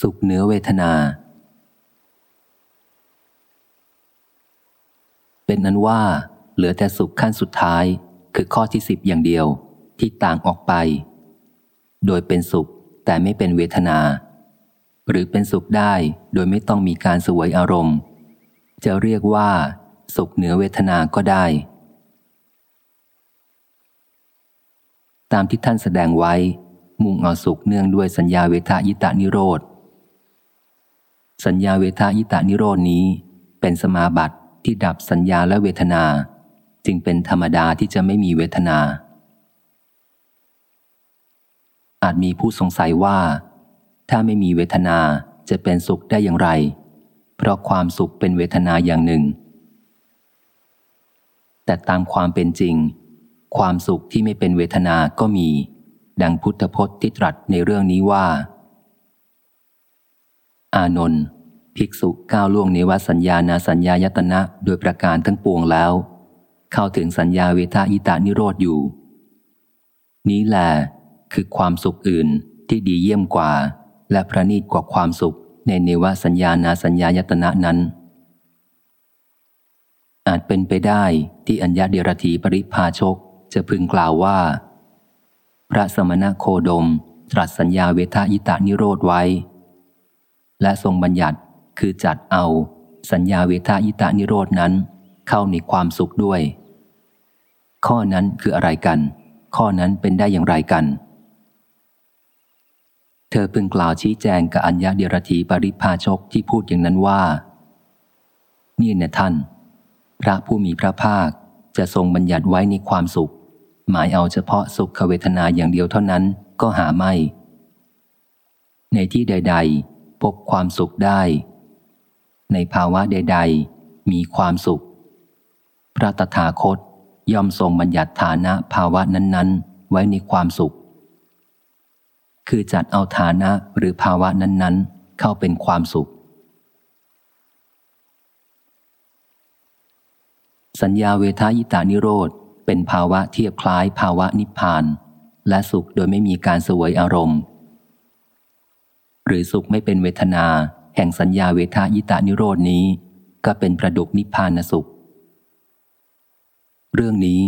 สุขเหนือเวทนา เป็นนั้นว่า เหลือแต่สุขขั้นสุดท้าย คือข้อที่สิบอย่างเดียวที่ต่างออกไป โดยเป็นสุขแต่ไม่เป็นเวทนา หรือเป็นสุขได้โดยไม่ต้องมีการสวยอารมณ์ จะเรียกว่า สุขเหนือเวทนาก็ได้ ตามที่ท่านแสดงไว้มุ่งเอาสุขเนื่องด้วยสัญญาเวทายตานิโรธ สัญญาเวทายตานิโรดนี้ เป็นสมาบัติที่ดับสัญญาและเวทนา จึงเป็นธรรมดาที่จะไม่มีเวทนา อาจมีผู้สงสัยว่า ถ้าไม่มีเวทนาจะเป็นสุขได้อย่างไร เพราะความสุขเป็นเวทนาอย่างหนึ่ง แต่ตามความเป็นจริง ความสุขที่ไม่เป็นเวทนาก็มี ดังพุทธพจน์ที่ตรัสในเรื่องนี้ว่า อานนท์ภิกษุก้าวล่วงเนวสัญญานาสัญญายตนะโดยประการทั้งปวงแล้ว เข้าถึงสัญญาเวทายตานิโรธอยู่ นี้แหละคือความสุขอื่นที่ดีเยี่ยมกว่า และประณีตกว่าความสุขในเนวสัญญานาสัญญายตนะนั้น อาจเป็นไปได้ที่อัญญาเดรธีปริพาชกจะพึงกล่าวว่า พระสมณโคดม ตรัสสัญญาเวทายตานิโรธไว้ และทรงบัญญัติคือจัดเอา สัญญาเวทายตานิโรธนั้น เข้าในความสุขด้วย ข้อนั้นคืออะไรกัน ข้อนั้นเป็นได้อย่างไรกัน เธอพึงกล่าวชี้แจงกับอัญญาเดรธีปริพาชกที่พูดอย่างนั้นว่า นี่นะท่าน พระผู้มีพระภาคจะทรงบัญญัติไว้ในความสุข หมายเอาเฉพาะสุขเวทนาอย่างเดียวเท่านั้นก็หาไม่ ในที่ใด ๆ พบความสุขได้ ในภาวะใด ๆ มีความสุข พระตถาคตย่อมทรงบัญญัติฐานะภาวะนั้น ๆ ไว้ในความสุข คือจัดเอาฐานะหรือภาวะนั้น ๆ เข้าเป็นความสุข สัญญาเวทายตานิโรธเป็นภาวะเทียบคล้ายภาวะนิพพาน และสุขโดยไม่มีการสวยอารมณ์ หรือสุขไม่เป็นเวทนา แห่งสัญญาเวทายตานิโรดนี้ ก็เป็นประดุกนิพพานสุข เรื่องนี้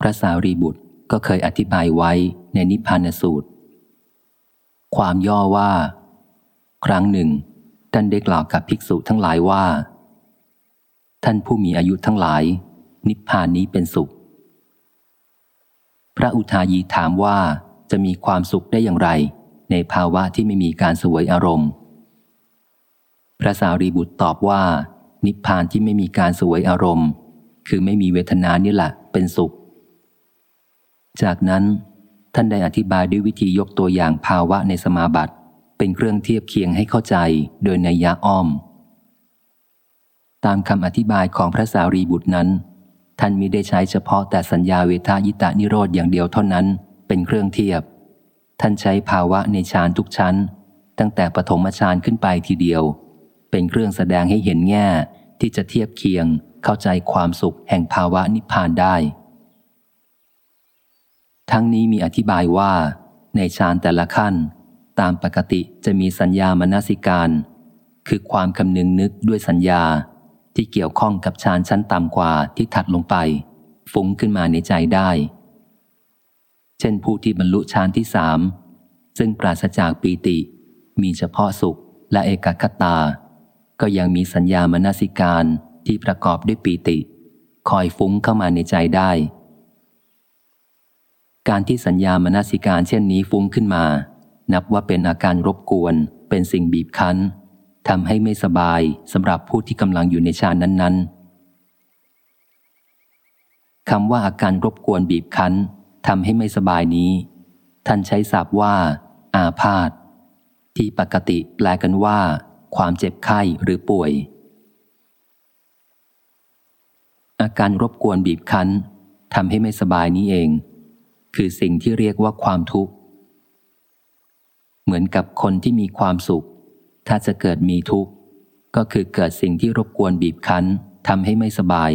พระสารีบุตรก็เคยอธิบายไว้ในนิพพานสูตร ความย่อว่า ครั้งหนึ่ง ท่านได้กล่าวกับภิกษุทั้งหลายว่า ท่านผู้มีอายุทั้งหลาย นิพพานนี้เป็นสุข พระอุทายีถามว่าจะมีความสุขได้อย่างไร ในภาวะที่ไม่มีการสวยอารมณ์ พระสารีบุตรตอบว่า นิพพานที่ไม่มีการสวยอารมณ์ คือไม่มีเวทนานี่แหละเป็นสุข จากนั้นท่านได้อธิบายด้วยวิธียกตัวอย่างภาวะในสมาบัติ เป็นเครื่องเทียบเคียงให้เข้าใจโดยในยะอ้อม ตามคำอธิบายของพระสารีบุตรนั้น ท่านมิได้ใช้เฉพาะแต่สัญญาเวทายตานิโรธอย่างเดียวเท่านั้น เป็นเครื่องเทียบ ท่านใช้ภาวะในฌานทุกชั้น ตั้งแต่ปฐมฌานขึ้นไปทีเดียว เป็นเครื่องแสดงให้เห็นแง่ที่จะเทียบเคียงเข้าใจความสุขแห่งภาวะนิพพานได้ ทั้งนี้มีอธิบายว่า ในฌานแต่ละขั้น ตามปกติจะมีสัญญามนสิการ คือความคำนึงนึกด้วยสัญญาที่เกี่ยวข้องกับฌานชั้นต่ำกว่าที่ถัดลงไป ฟุ้งขึ้นมาในใจได้ เช่นผู้ที่บรรลุฌานที่สามซึ่งปราศจากปีติ มีเฉพาะสุขและเอกคตา ก็ยังมีสัญญามนสิการที่ประกอบด้วยปีติ คอยฟุ้งเข้ามาในใจได้ การที่สัญญามนสิการเช่นนี้ฟุ้งขึ้นมา นับว่าเป็นอาการรบกวน เป็นสิ่งบีบคั้นทำให้ไม่สบายสำหรับผู้ที่กำลังอยู่ในฌานนั้น ๆคำว่าอาการรบกวนบีบคั้น ทำให้ไม่สบายนี้ ท่านใช้ศัพท์ว่า อาพาธที่ปกติแปลกันว่า ความเจ็บไข้หรือป่วย อาการรบกวนบีบคั้นทำให้ไม่สบายนี้เอง คือสิ่งที่เรียกว่าความทุกข์ เหมือนกับคนที่มีความสุข ถ้าจะเกิดมีทุกข์ ก็คือเกิดสิ่งที่รบกวนบีบคั้นทำให้ไม่สบาย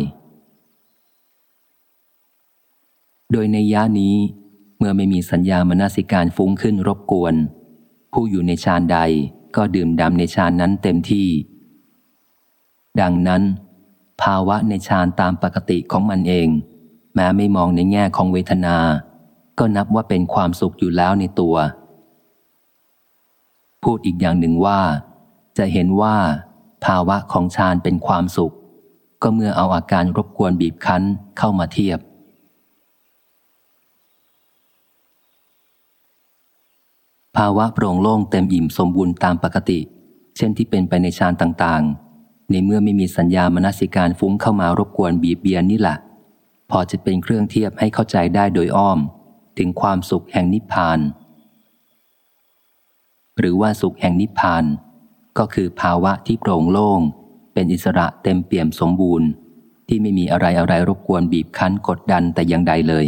โดยในย่านี้ เมื่อไม่มีสัญญามนสิการฟุ้งขึ้นรบกวน ผู้อยู่ในฌานใดก็ดื่มดำในฌานนั้นเต็มที่ ดังนั้น ภาวะในฌานตามปกติของมันเอง แม้ไม่มองในแง่ของเวทนา ก็นับว่าเป็นความสุขอยู่แล้วในตัว พูดอีกอย่างหนึ่งว่า จะเห็นว่า ภาวะของฌานเป็นความสุข ก็เมื่อเอาอาการรบกวนบีบคั้นเข้ามาเทียบ ภาวะโปร่งโล่งเต็มอิ่มสมบูรณ์ตามปกติ เช่นที่เป็นไปในฌานต่างๆ ในเมื่อไม่มีสัญญามนสิการฟุ้งเข้ามารบกวนบีบเบียนนี่แหละ พอจะเป็นเครื่องเทียบให้เข้าใจได้โดยอ้อม ถึงความสุขแห่งนิพพาน หรือว่าสุขแห่งนิพพาน ก็คือภาวะที่โปร่งโล่ง เป็นอิสระเต็มเปี่ยมสมบูรณ์ ที่ไม่มีอะไรอะไรรบกวนบีบคั้นกดดันแต่อย่างใดเลย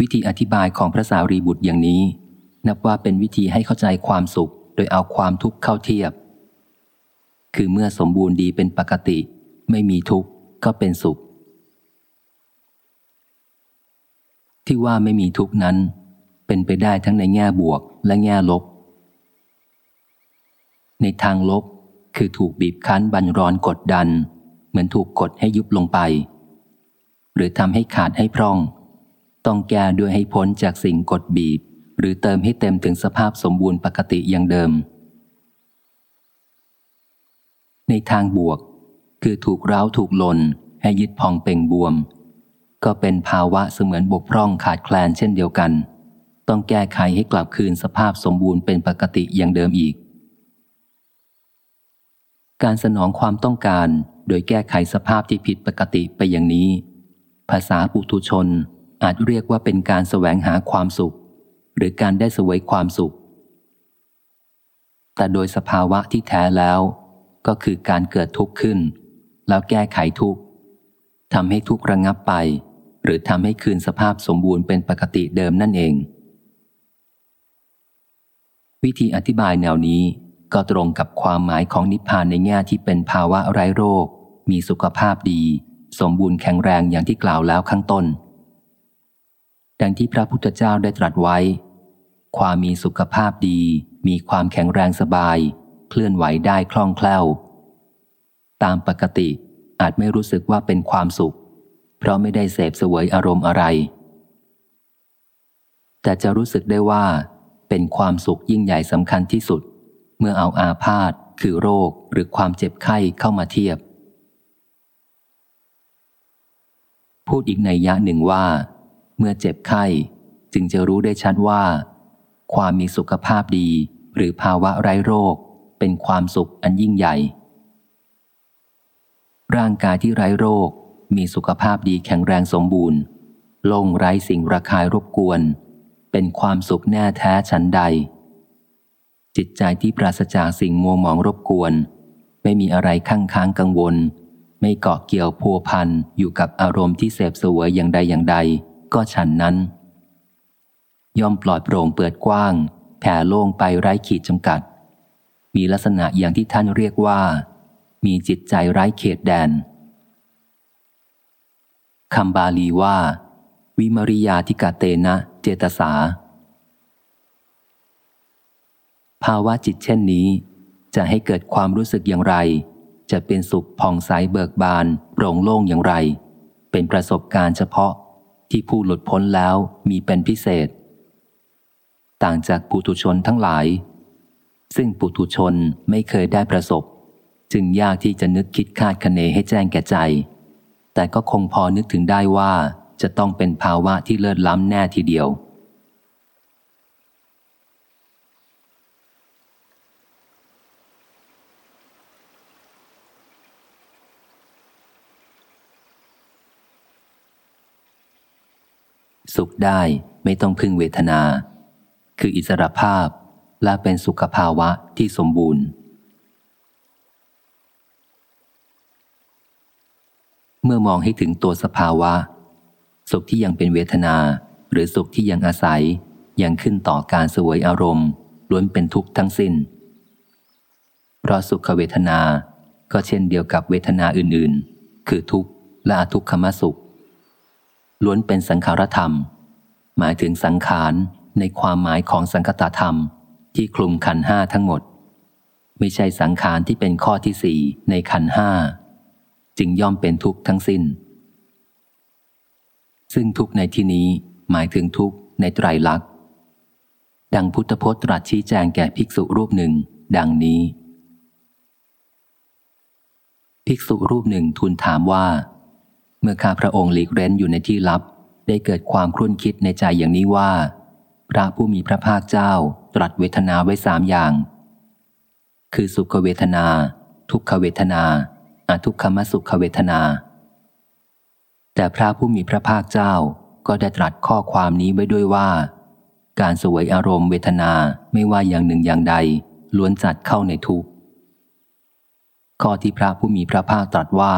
วิธีอธิบายของพระสารีบุตรอย่างนี้ นับว่าเป็นวิธีให้เข้าใจความสุข โดยเอาความทุกข์เข้าเทียบ คือเมื่อสมบูรณ์ดีเป็นปกติ ไม่มีทุกข์ก็เป็นสุข ที่ว่าไม่มีทุกข์นั้น เป็นไปได้ทั้งในแง่บวกและแง่ลบ ในทางลบคือถูกบีบคั้นบันร้อนกดดัน เหมือนถูกกดให้ยุบลงไป หรือทำให้ขาดให้พร่อง ต้องแก้ด้วยให้พ้นจากสิ่งกดบีบ หรือเติมให้เต็มถึงสภาพสมบูรณ์ปกติอย่างเดิม ในทางบวก คือถูกร้าวถูกลน ให้ยึดพองเป่งบวม ก็เป็นภาวะเสมือนบกพร่องขาดแคลนเช่นเดียวกัน ต้องแก้ไขให้กลับคืนสภาพสมบูรณ์เป็นปกติอย่างเดิมอีก การสนองความต้องการโดยแก้ไขสภาพที่ผิดปกติไปอย่างนี้ ภาษาปุถุชน อาจเรียกว่าเป็นการแสวงหาความสุข หรือการได้สวยความสุข แต่โดยสภาวะที่แท้แล้ว ก็คือการเกิดทุกข์ขึ้น แล้วแก้ไขทุกข์ทำให้ทุกข์ระงับไป หรือทำให้คืนสภาพสมบูรณ์เป็นปกติเดิมนั่นเอง วิธีอธิบายแนวนี้ก็ตรงกับความหมายของนิพพานในแง่ที่เป็นภาวะไร้โรค มีสุขภาพดี สมบูรณ์แข็งแรงอย่างที่กล่าวแล้วข้างต้น ดังที่พระพุทธเจ้าได้ตรัสไว้ ความมีสุขภาพดี มีความแข็งแรงสบาย เคลื่อนไหวได้คล่องแคล่ว ตามปกติอาจไม่รู้สึกว่าเป็นความสุข เพราะไม่ได้เสพสวยอารมณ์อะไร แต่จะรู้สึกได้ว่า เป็นความสุขยิ่งใหญ่สำคัญที่สุด เมื่อเอาอาพาธคือโรคหรือความเจ็บไข้เข้ามาเทียบ พูดอีกในยะหนึ่งว่า เมื่อเจ็บไข้จึงจะรู้ได้ชัดว่า ความมีสุขภาพดีหรือภาวะไร้โรค เป็นความสุขอันยิ่งใหญ่ ร่างกายที่ไร้โรค มีสุขภาพดีแข็งแรงสมบูรณ์ลงไร้สิ่งระคายรบกวน เป็นความสุขแน่แท้ชั้นใด จิตใจที่ปราศจากสิ่งมัวหมองรบกวน ไม่มีอะไรข้างค้างกังวล ไม่เกาะเกี่ยวพัวพันอยู่กับอารมณ์ที่เสพสวยอย่างใดอย่างใด ก็ฉันนั้น ย่อมปลอดโปร่งเปิดกว้าง แผ่โล่งไปไร้ขีดจำกัด มีลักษณะอย่างที่ท่านเรียกว่า มีจิตใจไร้เขตแดนคำบาลีว่า วิมริยาธิกาเตนะเจตสา ภาวะจิตเช่นนี้ จะให้เกิดความรู้สึกอย่างไร จะเป็นสุขผ่องใสเบิกบานโปร่งโล่งอย่างไร เป็นประสบการณ์เฉพาะ ที่ผู้หลุดพ้นแล้วมีเป็นพิเศษ ต่างจากปุถุชนทั้งหลาย ซึ่งปุถุชนไม่เคยได้ประสบ จึงยากที่จะนึกคิดคาดคะเนให้แจ้งแก่ใจ แต่ก็คงพอนึกถึงได้ว่าจะต้องเป็นภาวะที่เลิศล้ำแน่ทีเดียว สุขได้ไม่ต้องพึ่งเวทนา คืออิสรภาพและเป็นสุขภาวะที่สมบูรณ์ เมื่อมองให้ถึงตัวสภาวะ สุขที่ยังเป็นเวทนา หรือสุขที่ยังอาศัยยังขึ้นต่อการสวยอารมณ์ล้วนเป็นทุกข์ทั้งสิน้น เพราะสุขเวทนาก็เช่นเดียวกับเวทนาอื่นๆ คือทุกข์และทุกขมสุข ล้วนเป็นสังขารธรรม หมายถึงสังขารในความหมายของสังคตธรรม ที่คลุมขันห้าทั้งหมด ไม่ใช่สังขารที่เป็นข้อที่สี่ในขันห้าจึงย่อมเป็นทุกข์ทั้งสิน้น ซึ่งทุกข์ในที่นี้หมายถึงทุกข์ในไตรลักษณ์ ดังพุทธพจน์ตรัสชี้แจงแก่ภิกษุรูปหนึ่ง ดังนี้ ภิกษุรูปหนึ่งทูลถามว่า เมื่อข้าพระองค์หลีกเร้นอยู่ในที่ลับ ได้เกิดความครุ่นคิดในใจอย่างนี้ว่า พระผู้มีพระภาคเจ้าตรัสเวทนาไว้สามอย่าง คือสุขเวทนา ทุกขเวทนาอทุกขมสุขเวทนา แต่พระผู้มีพระภาคเจ้าก็ได้ตรัสข้อความนี้ไว้ด้วยว่า การสวยอารมณ์เวทนาไม่ว่าอย่างหนึ่งอย่างใด ล้วนจัดเข้าในทุกข้อที่พระผู้มีพระภาคตรัสว่า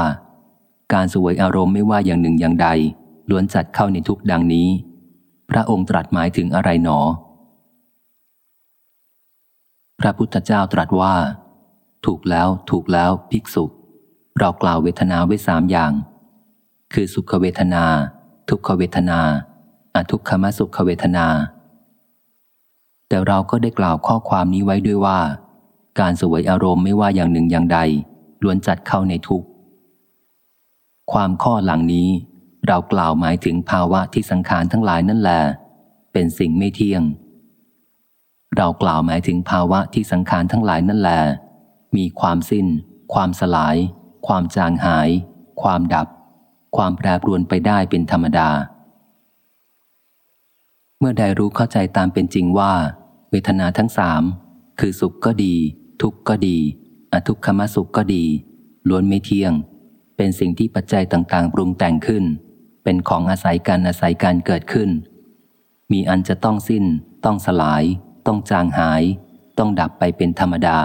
การสวยอารมณ์ไม่ว่าอย่างหนึ่งอย่างใด ล้วนจัดเข้าในทุกดังนี้ พระองค์ตรัสหมายถึงอะไรหนอ พระพุทธเจ้าตรัสว่า ถูกแล้วถูกแล้วภิกษุ เรากล่าวเวทนาไว้สามอย่าง คือสุขเวทนา ทุกขเวทนาอทุกขมสุขเวทนา แต่เราก็ได้กล่าวข้อความนี้ไว้ด้วยว่า การสวยอารมณ์ไม่ว่าอย่างหนึ่งอย่างใด ล้วนจัดเข้าในทุก ความข้อหลังนี้ เรากล่าวหมายถึงภาวะที่สังขารทั้งหลายนั่นแหละเป็นสิ่งไม่เที่ยง เรากล่าวหมายถึงภาวะที่สังขารทั้งหลายนั่นแหละมีความสิ้น ความสลาย ความจางหาย ความดับ ความแปรปรวนไปได้เป็นธรรมดา เมื่อใดรู้เข้าใจตามเป็นจริงว่า เวทนาทั้งสามคือสุขก็ดี ทุกข์ก็ดี อทุกขมสุขก็ดี ล้วนไม่เที่ยง เป็นสิ่งที่ปัจจัยต่างๆ ปรุงแต่งขึ้น เป็นของอาศัยการอาศัยการเกิดขึ้น มีอันจะต้องสิ้น ต้องสลาย ต้องจางหาย ต้องดับไปเป็นธรรมดา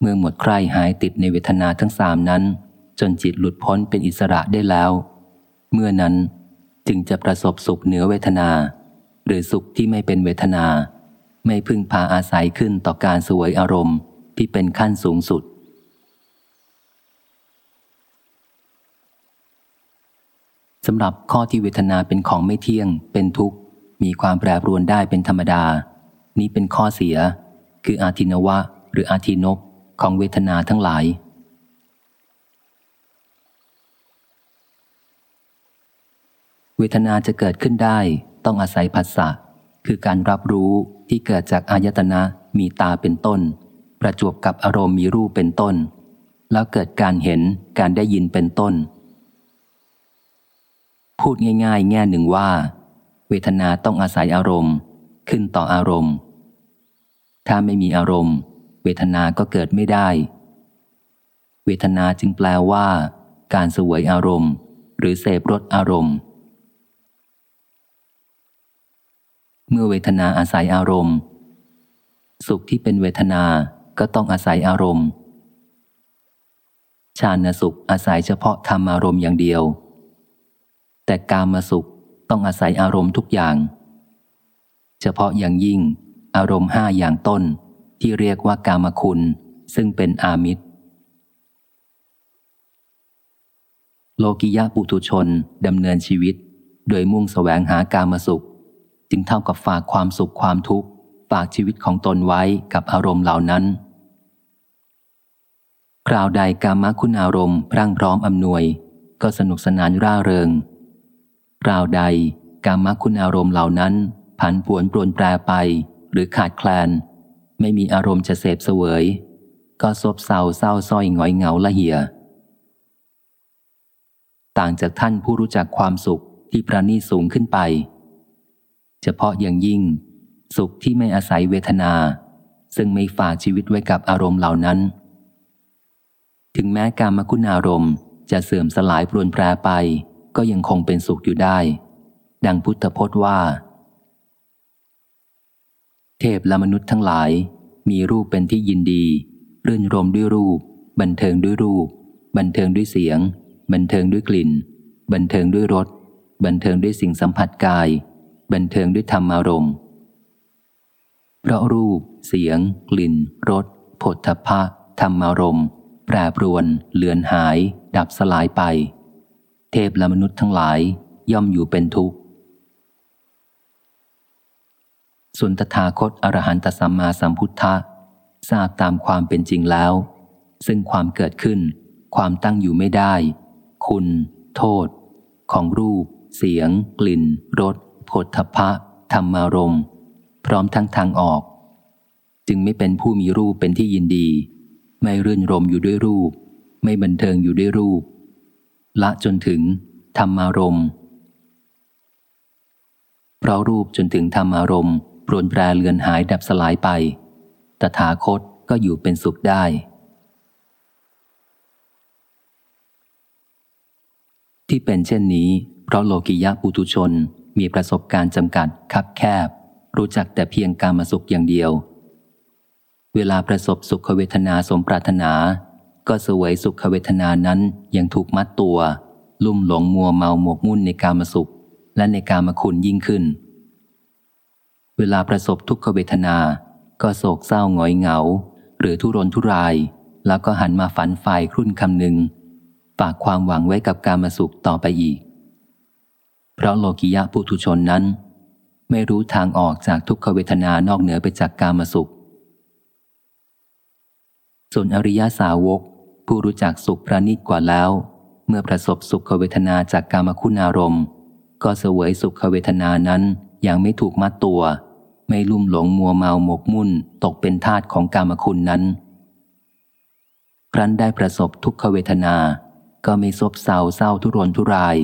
เมื่อหมดใครหายติดในเวทนาทั้งสามนั้น จนจิตหลุดพ้นเป็นอิสระได้แล้ว เมื่อนั้นจึงจะประสบสุขเหนือเวทนา หรือสุขที่ไม่เป็นเวทนา ไม่พึ่งพาอาศัยขึ้นต่อการสวยอารมณ์ที่เป็นขั้นสูงสุด สำหรับข้อที่เวทนาเป็นของไม่เที่ยง เป็นทุกข์ มีความแปรปรวนได้เป็นธรรมดา นี้เป็นข้อเสีย คืออาทินวะ หรืออาทินบของเวทนาทั้งหลาย เวทนาจะเกิดขึ้นได้ต้องอาศัยผัสสะคือการรับรู้ที่เกิดจากอายตนะมีตาเป็นต้น ประจวบกับอารมณ์มีรูปเป็นต้น แล้วเกิดการเห็นการได้ยินเป็นต้น พูดง่ายๆ แง่หนึ่งว่า เวทนาต้องอาศัยอารมณ์ ขึ้นต่ออารมณ์ ถ้าไม่มีอารมณ์ เวทนาก็เกิดไม่ได้ เวทนาจึงแปลว่า การสวยอารมณ์ หรือเสพรสอารมณ์ เมื่อเวทนาอาศัยอารมณ์ สุขที่เป็นเวทนาก็ต้องอาศัยอารมณ์ ชาณสุขอาศัยเฉพาะธรรมอารมณ์อย่างเดียว แต่กามาสุขต้องอาศัยอารมณ์ทุกอย่าง เฉพาะอย่างยิ่ง อารมณ์ห้าอย่างต้นที่เรียกว่ากามคุณ ซึ่งเป็นอามิตร โลกิยะปุถุชนดำเนินชีวิต โดยมุ่งแสวงหากามสุข จึงเท่ากับฝากความสุขความทุกข์ฝากชีวิตของตนไว้กับอารมณ์เหล่านั้น คราวใดกามคุณอารมณ์พรั่งพร้อมอำนวย ก็สนุกสนานร่าเริง คราวใดกามคุณอารมณ์เหล่านั้น ผันผวนปรนแปรไป หรือขาดแคลน ไม่มีอารมณ์จะเสพเสวย ก็ซบเศร้าเศร้าส้อยหงอยเหงาละเหีย ต่างจากท่านผู้รู้จักความสุขที่ประณีสูงขึ้นไป เฉพาะอย่างยิ่ง สุขที่ไม่อาศัยเวทนา ซึ่งไม่ฝากชีวิตไว้กับอารมณ์เหล่านั้น ถึงแม้การมคุณอารมณ์จะเสื่อมสลายปรนแปรไป ก็ยังคงเป็นสุขอยู่ได้ ดังพุทธพจน์ว่า เทพและมนุษย์ทั้งหลาย มีรูปเป็นที่ยินดี รื่นรมด้วยรูป บันเทิงด้วยรูป บันเทิงด้วยเสียง บันเทิงด้วยกลิ่น บันเทิงด้วยรส บันเทิงด้วยสิ่งสัมผัสกาย บันเทิงด้วยธรรมารมณ์เพราะรูป เสียง กลิ่น รสผลทพะธรรมารมณ์แปรปรวน เลือนหาย ดับสลายไป เทพและมนุษย์ทั้งหลายย่อมอยู่เป็นทุกข์ ส่วนตถาคตอรหันตสัมมาสัมพุทธะทราบตามความเป็นจริงแล้ว ซึ่งความเกิดขึ้น ความตั้งอยู่ไม่ได้ คุณ โทษ ของรูป เสียง กลิ่นรสผลทพะธรรมารมณ์ พร้อมทั้งทางออก จึงไม่เป็นผู้มีรูปเป็นที่ยินดี ไม่รื่นรมอยู่ด้วยรูป ไม่บันเทิงอยู่ด้วยรูป ละจนถึงธรรมารมณ์เพราะรูปจนถึงธรรมารมณ์ปรวนแปรเลือนหายดับสลายไป ตถาคตก็อยู่เป็นสุขได้ ที่เป็นเช่นนี้ เพราะโลกิยะปุตุชนมีประสบการณ์จำกัดคับแคบ รู้จักแต่เพียงการมาสุขอย่างเดียว เวลาประสบสุขเวทนาสมปรารถนา ก็สวยสุขเวทนานั้นยังถูกมัดตัว ลุ่มหลงมัวเมาหมกมุ่นในการมาสุข และในการมาคุณยิ่งขึ้น เวลาประสบทุกขเวทนา ก็โศกเศร้าหงอยเหงา หรือทุรนทุราย แล้วก็หันมาฝันไฟครุ่นคำหนึ่งฝากความหวังไว้กับการมาสุขต่อไปอีก เพราะโลกิยะปุถุชนนั้น ไม่รู้ทางออกจากทุกขเวทนานอกเหนือไปจากการมาสุข ส่วนอริยสาวก ผู้รู้จักสุขประณีตกว่าแล้ว เมื่อประสบสุขเวทนาจากกามคุณอารมณ์ ก็เสวยสุขเวทนานั้นอยังไม่ถูกมัดตัว ไม่ลุ่มหลงมัวเมาหมกมุ่นตกเป็นทาตของกรรมคุณนั้น ครั้นได้ประสบทุกขเวทนา ก็ไม่ซบเศร้าเศร้าทุรนทุราย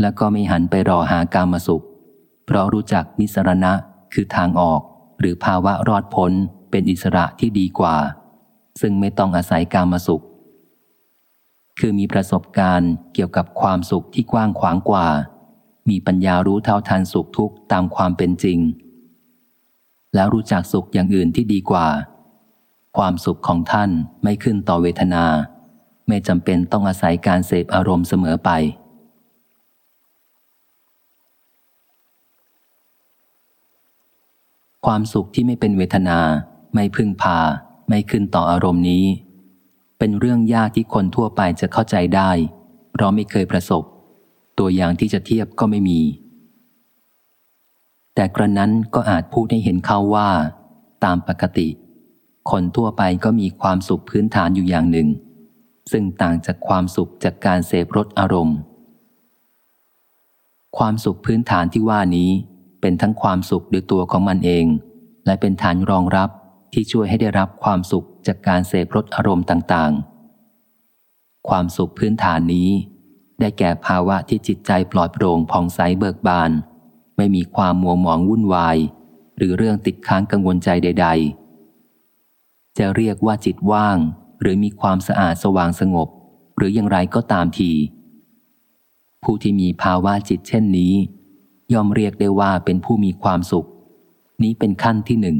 และก็ไม่หันไปรอหากามสุข เพราะรู้จักนิสรณะคือทางออก หรือภาวะรอดพ้นเป็นอิสระที่ดีกว่า ซึ่งไม่ต้องอาศัยกามสุข คือมีประสบการณ์เกี่ยวกับความสุขที่กว้างขวางกว่า มีปัญญารู้เท่าทันสุขทุกตามความเป็นจริง แล้วรู้จักสุขอย่างอื่นที่ดีกว่า ความสุขของท่านไม่ขึ้นต่อเวทนา ไม่จำเป็นต้องอาศัยการเสพอารมณ์เสมอไปความสุขที่ไม่เป็นเวทนา ไม่พึ่งพา ไม่ขึ้นต่ออารมณ์นี้ เป็นเรื่องยากที่คนทั่วไปจะเข้าใจได้ เพราะไม่เคยประสบ ตัวอย่างที่จะเทียบก็ไม่มี แต่กระนั้นก็อาจพูดให้เห็นเข้าว่า ตามปกติ คนทั่วไปก็มีความสุขพื้นฐานอยู่อย่างหนึ่ง ซึ่งต่างจากความสุขจากการเสพรสอารมณ์ ความสุขพื้นฐานที่ว่านี้เป็นทั้งความสุขด้วยตัวของมันเอง และเป็นฐานรองรับ ที่ช่วยให้ได้รับความสุขจากการเสพรสอารมณ์ต่างๆ ความสุขพื้นฐานนี้ ได้แก่ภาวะที่จิตใจปลอดโปร่งผ่องใสเบิกบาน ไม่มีความมัวหมองวุ่นวาย หรือเรื่องติดค้างกังวลใจใด ๆ จะเรียกว่าจิตว่าง หรือมีความสะอาดสว่างสงบ หรืออย่างไรก็ตามที ผู้ที่มีภาวะจิตเช่นนี้ ย่อมเรียกได้ว่าเป็นผู้มีความสุข นี้เป็นขั้นที่หนึ่ง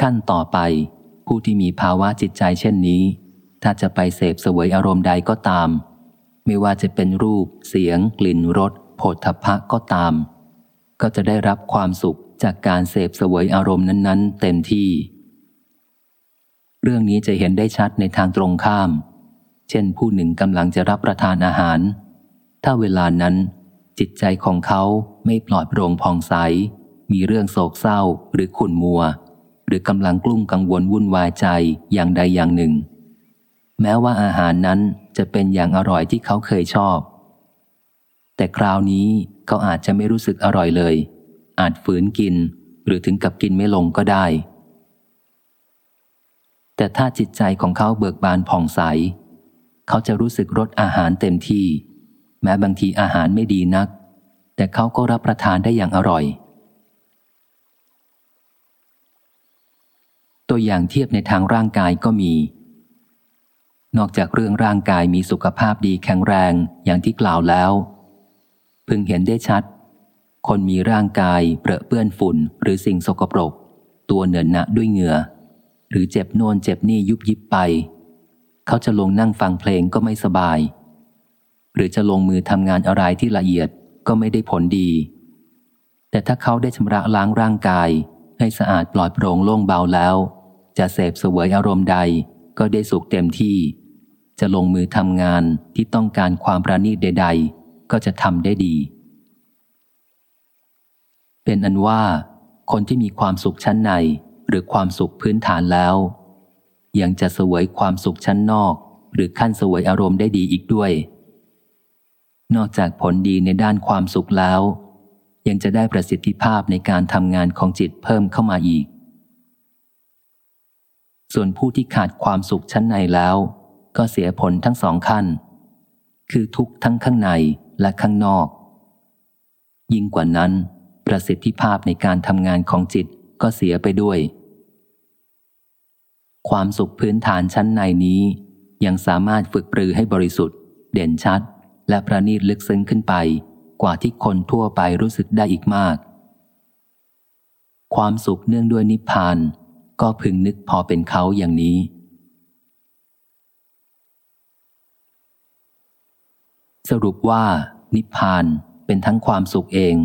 ขั้นต่อไป ผู้ที่มีภาวะจิตใจเช่นนี้ ถ้าจะไปเสพเสวยอารมณ์ใดก็ตาม ไม่ว่าจะเป็นรูป เสียง กลิ่นรสโผฏฐพะก็ตาม ก็จะได้รับความสุขจากการเสพเสวยอารมณ์นั้น ๆ เต็มที่ เรื่องนี้จะเห็นได้ชัดในทางตรงข้าม เช่นผู้หนึ่งกำลังจะรับประทานอาหาร ถ้าเวลานั้น จิตใจของเขาไม่ปลอดโปร่งผ่องใส มีเรื่องโศกเศร้าหรือขุ่นมัว รือกำลังกลุ้มกังวลวุ่นวายใจอย่างใดอย่างหนึ่ง แม้ว่าอาหารนั้นจะเป็นอย่างอร่อยที่เขาเคยชอบ แต่คราวนี้เขาอาจจะไม่รู้สึกอร่อยเลย อาจฝืนกินหรือถึงกับกินไม่ลงก็ได้ แต่ถ้าจิตใจของเขาเบิกบานผ่องใส เขาจะรู้สึกรสอาหารเต็มที่ แม้บางทีอาหารไม่ดีนัก แต่เขาก็รับประทานได้อย่างอร่อย ตัวอย่างเทียบในทางร่างกายก็มี นอกจากเรื่องร่างกายมีสุขภาพดีแข็งแรงอย่างที่กล่าวแล้ว พึงเห็นได้ชัด คนมีร่างกายเปรอะเปื้อนฝุ่นหรือสิ่งสกปรก ตัวเหนินหนะด้วยเหงื่อ หรือเจ็บโน่นเจ็บนี่ยุบยิบไป เขาจะลงนั่งฟังเพลงก็ไม่สบาย หรือจะลงมือทำงานอะไรที่ละเอียดก็ไม่ได้ผลดี แต่ถ้าเขาได้ชำระล้างร่างกาย ให้สะอาดปลอดโปร่งโล่งเบาแล้ว จะเสพเสวยอารมณ์ใดก็ได้สุขเต็มที่ จะลงมือทำงานที่ต้องการความประณีตใด ๆ ก็จะทำได้ดี เป็นอันว่า คนที่มีความสุขชั้นในหรือความสุขพื้นฐานแล้ว ยังจะเสวยความสุขชั้นนอก หรือขั้นเสวยอารมณ์ได้ดีอีกด้วย นอกจากผลดีในด้านความสุขแล้ว ยังจะได้ประสิทธิภาพในการทำงานของจิตเพิ่มเข้ามาอีก ส่วนผู้ที่ขาดความสุขชั้นในแล้ว ก็เสียผลทั้งสองขั้น คือทุกทั้งข้างในและข้างนอก ยิ่งกว่านั้น ประสิทธิภาพในการทำงานของจิตก็เสียไปด้วย ความสุขพื้นฐานชั้นในนี้ ยังสามารถฝึกปรือให้บริสุทธิ์ เด่นชัด และประณีตลึกซึ้งขึ้นไป กว่าที่คนทั่วไปรู้สึกได้อีกมาก ความสุขเนื่องด้วยนิพพาน ก็พึงนึกพอเป็นเขาอย่างนี้ สรุปว่า นิพพานเป็นทั้งความสุขเอง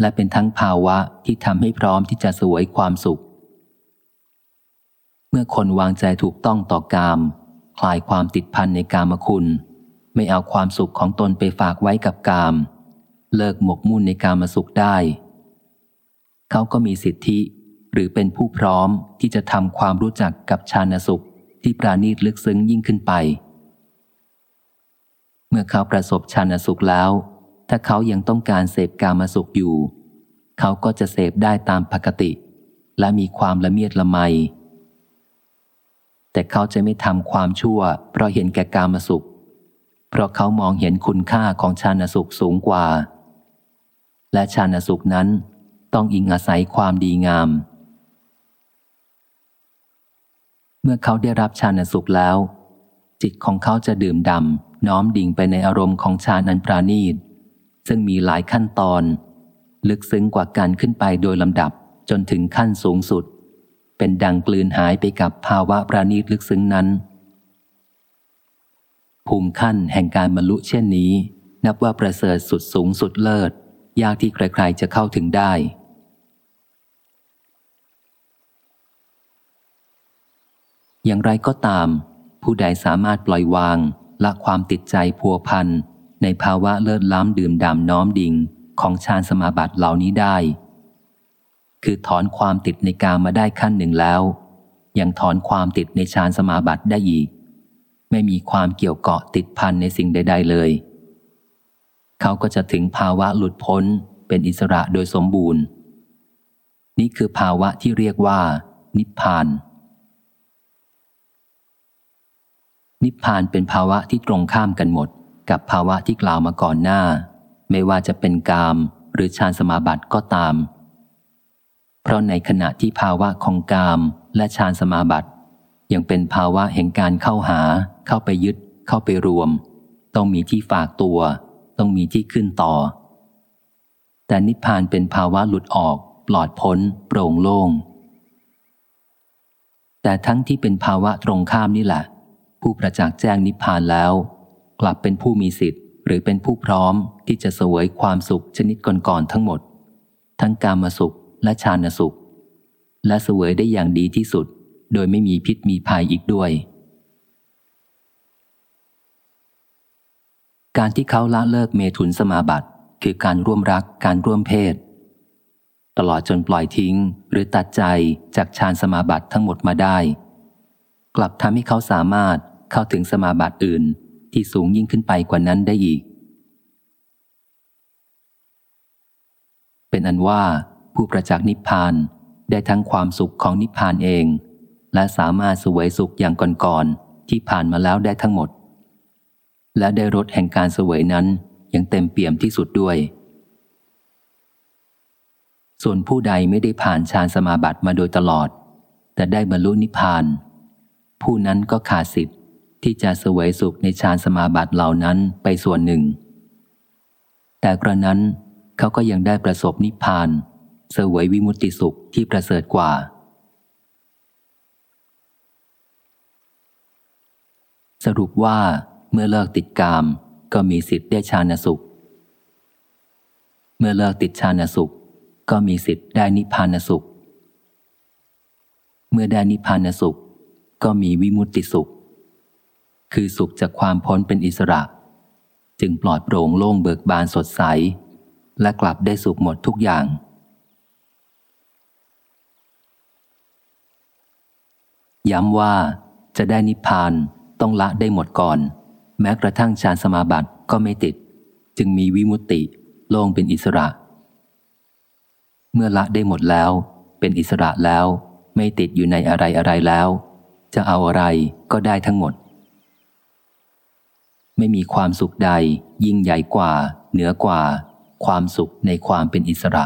และเป็นทั้งภาวะที่ทำให้พร้อมที่จะสวยความสุข เมื่อคนวางใจถูกต้องต่อกาม คลายความติดพันในกามคุณไม่เอาความสุขของตนไปฝากไว้กับกาม เลิกหมกมุ่นในการมาสุขได้ เขาก็มีสิทธิหรือเป็นผู้พร้อมที่จะทำความรู้จักกับชาณสุขที่ปราณีตลึกซึ้งยิ่งขึ้นไป เมื่อเขาประสบชาณสุขแล้ว ถ้าเขายังต้องการเสพกามาสุขอยู่ เขาก็จะเสพได้ตามปกติ และมีความละเมียดละไม แต่เขาจะไม่ทำความชั่ว เพราะเห็นแก่กามาสุข เพราะเขามองเห็นคุณค่าของชาณสุขสูงกว่า และชาณสุขนั้นต้องอิงอาศัยความดีงาม เมื่อเขาได้รับชาณสุขแล้ว จิตของเขาจะดื่มดำน้อมดิ่งไปในอารมณ์ของฌานอันปราณีต ซึ่งมีหลายขั้นตอน ลึกซึ้งกว่าการขึ้นไปโดยลำดับจนถึงขั้นสูงสุด เป็นดังกลืนหายไปกับภาวะปราณีตลึกซึ้งนั้น ภูมิขั้นแห่งการบรรลุเช่นนี้ นับว่าประเสริฐสุดสูงสุดเลิศ ยากที่ใครๆจะเข้าถึงได้ อย่างไรก็ตาม ผู้ใดสามารถปล่อยวางละความติดใจพัวพันในภาวะเลิศล้ำดื่มด่ำน้อมดิ่งของฌานสมาบัติเหล่านี้ได้ คือถอนความติดในกามมาได้ขั้นหนึ่งแล้ว ยังถอนความติดในฌานสมาบัติได้อีก ไม่มีความเกี่ยวเกาะติดพันในสิ่งใด ๆ เลย เขาก็จะถึงภาวะหลุดพ้นเป็นอิสระโดยสมบูรณ์ นี่คือภาวะที่เรียกว่า นิพพาน นิพพานเป็นภาวะที่ตรงข้ามกันหมด กับภาวะที่กล่าวมาก่อนหน้า ไม่ว่าจะเป็นกาม หรือฌานสมาบัติก็ตาม เพราะในขณะที่ภาวะของกามและฌานสมาบัติ ยังเป็นภาวะแห่งการเข้าหา เข้าไปยึด เข้าไปรวม ต้องมีที่ฝากตัว ต้องมีที่ขึ้นต่อ แต่นิพพานเป็นภาวะหลุดออก ปลอดพ้น โปร่งโล่ง แต่ทั้งที่เป็นภาวะตรงข้ามนี่แหละ ผู้ประจักษ์แจ้งนิพพานแล้ว กลับเป็นผู้มีสิทธิ์ หรือเป็นผู้พร้อมที่จะเสวยความสุขชนิดก่อนๆทั้งหมด ทั้งกามสุขและฌานสุข และเสวยได้อย่างดีที่สุด โดยไม่มีพิษมีภัยอีกด้วย การที่เขาละเลิกเมถุนสมาบัติ คือการร่วมรักการร่วมเพศ ตลอดจนปล่อยทิ้งหรือตัดใจจากฌานสมาบัติทั้งหมดมาได้ กลับทำให้เขาสามารถเข้าถึงสมาบัติอื่นที่สูงยิ่งขึ้นไปกว่านั้นได้อีก เป็นอันว่าผู้ประจักษ์นิพพานได้ทั้งความสุขของนิพพานเอง และสามารถสวยสุขอย่างก่อนๆที่ผ่านมาแล้วได้ทั้งหมด และได้รสแห่งการเสวยนั้นยังเต็มเปี่ยมที่สุดด้วย ส่วนผู้ใดไม่ได้ผ่านฌานสมาบัติมาโดยตลอด แต่ได้บรรลุนิพพาน ผู้นั้นก็ขาดสิทธิ์ที่จะเสวยสุขในฌานสมาบัติเหล่านั้นไปส่วนหนึ่ง แต่กระนั้นเขาก็ยังได้ประสบนิพพาน เสวยวิมุตติสุขที่ประเสริฐกว่าสรุปว่า เมื่อเลิกติดกาม ก็มีสิทธิ์ได้ฌานสุข เมื่อเลิกติดฌานสุข ก็มีสิทธิ์ได้นิพพานสุข เมื่อได้นิพพานสุข ก็มีวิมุตติสุข คือสุขจากความพ้นเป็นอิสระ จึงปลอดโปร่งโล่งเบิกบานสดใส และกลับได้สุขหมดทุกอย่างย้ำว่าจะได้นิพพานต้องละได้หมดก่อน แม้กระทั่งฌานสมาบัติก็ไม่ติด จึงมีวิมุตติ โล่งเป็นอิสระ เมื่อละได้หมดแล้ว เป็นอิสระแล้ว ไม่ติดอยู่ในอะไรอะไรแล้ว จะเอาอะไรก็ได้ทั้งหมด ไม่มีความสุขใด ยิ่งใหญ่กว่า เหนือกว่า ความสุขในความเป็นอิสระ